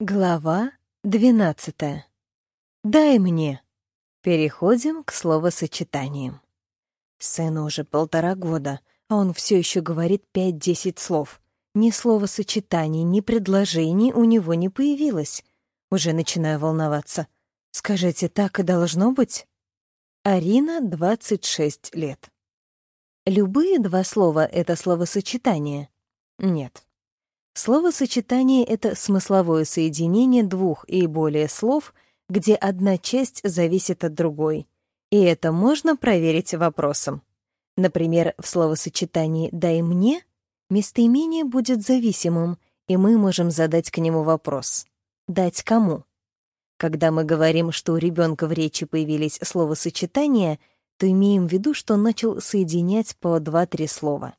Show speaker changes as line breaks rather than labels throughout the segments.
Глава двенадцатая. «Дай мне». Переходим к словосочетаниям. Сыну уже полтора года, а он все еще говорит пять-десять слов. Ни словосочетаний, ни предложений у него не появилось. Уже начинаю волноваться. Скажите, так и должно быть? Арина, 26 лет. Любые два слова — это словосочетание? Нет. Словосочетание — это смысловое соединение двух и более слов, где одна часть зависит от другой. И это можно проверить вопросом. Например, в словосочетании «дай мне» местоимение будет зависимым, и мы можем задать к нему вопрос. «Дать кому?» Когда мы говорим, что у ребенка в речи появились словосочетания, то имеем в виду, что он начал соединять по два-три слова.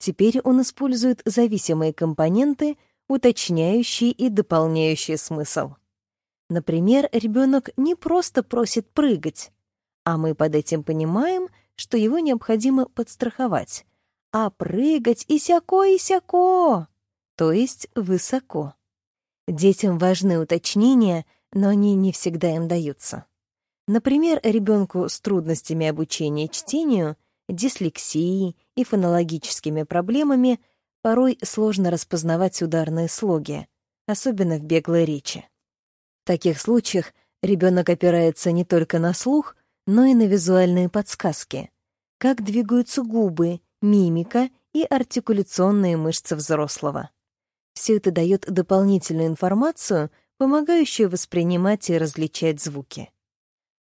Теперь он использует зависимые компоненты, уточняющие и дополняющие смысл. Например, ребенок не просто просит прыгать, а мы под этим понимаем, что его необходимо подстраховать. А прыгать и сяко, и сяко, то есть высоко. Детям важны уточнения, но они не всегда им даются. Например, ребенку с трудностями обучения чтению — дислексией и фонологическими проблемами порой сложно распознавать ударные слоги, особенно в беглой речи. В таких случаях ребенок опирается не только на слух, но и на визуальные подсказки, как двигаются губы, мимика и артикуляционные мышцы взрослого. Все это дает дополнительную информацию, помогающую воспринимать и различать звуки.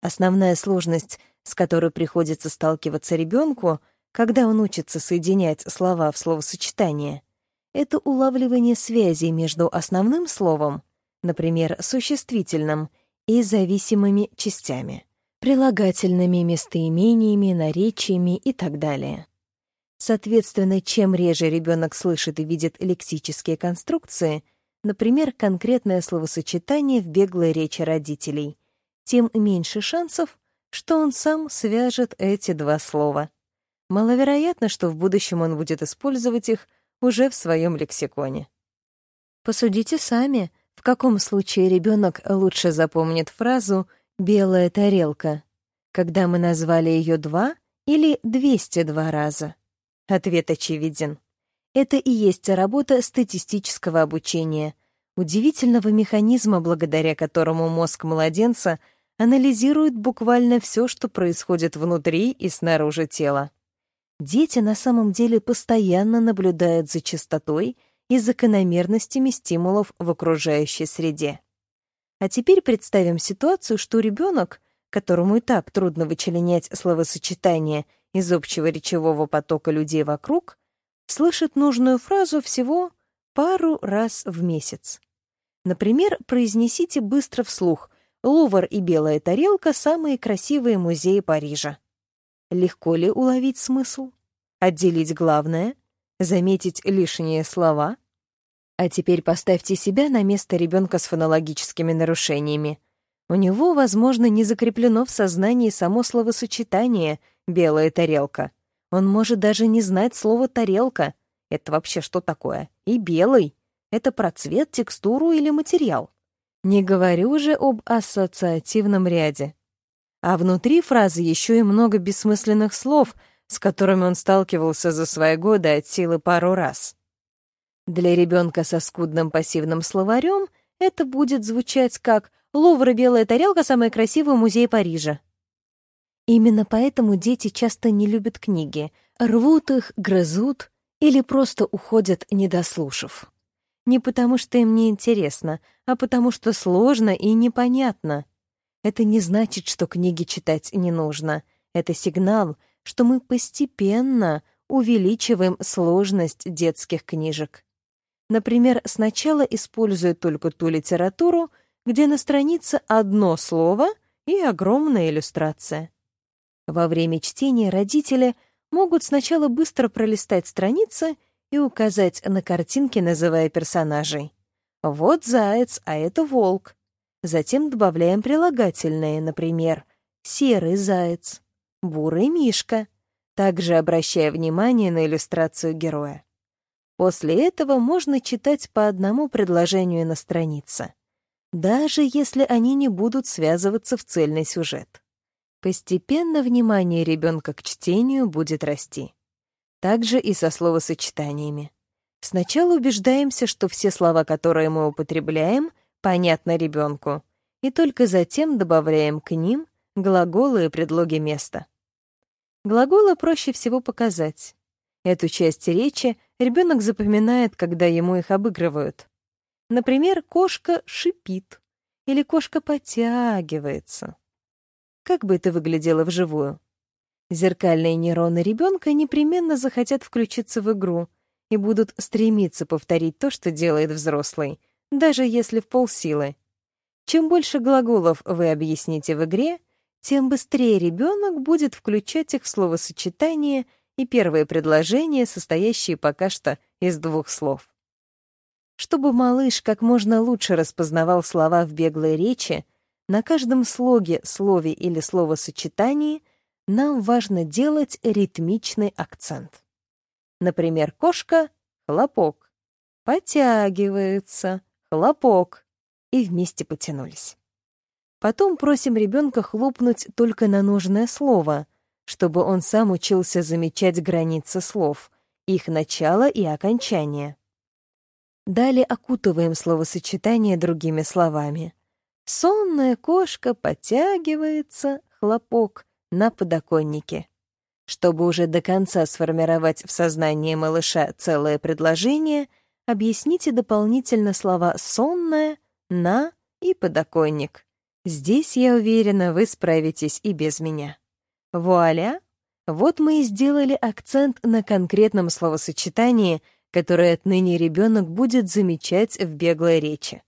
Основная сложность с которой приходится сталкиваться ребенку, когда он учится соединять слова в словосочетание, это улавливание связи между основным словом, например, существительным, и зависимыми частями, прилагательными местоимениями, наречиями и так далее. Соответственно, чем реже ребенок слышит и видит лексические конструкции, например, конкретное словосочетание в беглой речи родителей, тем меньше шансов, что он сам свяжет эти два слова. Маловероятно, что в будущем он будет использовать их уже в своем лексиконе. Посудите сами, в каком случае ребенок лучше запомнит фразу «белая тарелка», когда мы назвали ее два или 202 раза. Ответ очевиден. Это и есть работа статистического обучения, удивительного механизма, благодаря которому мозг младенца — анализирует буквально все, что происходит внутри и снаружи тела. Дети на самом деле постоянно наблюдают за частотой и закономерностями стимулов в окружающей среде. А теперь представим ситуацию, что ребенок, которому и так трудно вычленять словосочетания из общего речевого потока людей вокруг, слышит нужную фразу всего пару раз в месяц. Например, произнесите быстро вслух Лувр и Белая тарелка — самые красивые музеи Парижа. Легко ли уловить смысл? Отделить главное? Заметить лишние слова? А теперь поставьте себя на место ребенка с фонологическими нарушениями. У него, возможно, не закреплено в сознании само словосочетание «белая тарелка». Он может даже не знать слово «тарелка». Это вообще что такое? И белый. Это про цвет, текстуру или материал. Не говорю уже об ассоциативном ряде. А внутри фразы еще и много бессмысленных слов, с которыми он сталкивался за свои годы от силы пару раз. Для ребенка со скудным пассивным словарем это будет звучать как «Лувр и белая тарелка — самый красивый музей Парижа». Именно поэтому дети часто не любят книги, рвут их, грызут или просто уходят, не дослушав. Не потому, что им не интересно, а потому, что сложно и непонятно. Это не значит, что книги читать не нужно. Это сигнал, что мы постепенно увеличиваем сложность детских книжек. Например, сначала используют только ту литературу, где на странице одно слово и огромная иллюстрация. Во время чтения родители могут сначала быстро пролистать страницы и указать на картинке, называя персонажей. Вот заяц, а это волк. Затем добавляем прилагательные, например, серый заяц, бурый мишка, также обращая внимание на иллюстрацию героя. После этого можно читать по одному предложению на странице. даже если они не будут связываться в цельный сюжет. Постепенно внимание ребенка к чтению будет расти. Также и со словосочетаниями. Сначала убеждаемся, что все слова, которые мы употребляем, понятны ребенку, и только затем добавляем к ним глаголы и предлоги места. Глаголы проще всего показать. Эту часть речи ребенок запоминает, когда ему их обыгрывают. Например, кошка шипит или кошка потягивается. Как бы это выглядело вживую? Зеркальные нейроны ребенка непременно захотят включиться в игру и будут стремиться повторить то, что делает взрослый, даже если в полсилы. Чем больше глаголов вы объясните в игре, тем быстрее ребенок будет включать их в словосочетание и первые предложения, состоящие пока что из двух слов. Чтобы малыш как можно лучше распознавал слова в беглой речи, на каждом слоге, слове или словосочетании нам важно делать ритмичный акцент. Например, кошка — хлопок, потягивается, хлопок, и вместе потянулись. Потом просим ребенка хлопнуть только на нужное слово, чтобы он сам учился замечать границы слов, их начало и окончание. Далее окутываем словосочетание другими словами. Сонная кошка подтягивается, хлопок, на подоконнике. Чтобы уже до конца сформировать в сознании малыша целое предложение, объясните дополнительно слова «сонная», «на» и «подоконник». Здесь, я уверена, вы справитесь и без меня. Вуаля! Вот мы и сделали акцент на конкретном словосочетании, которое отныне ребенок будет замечать в беглой речи.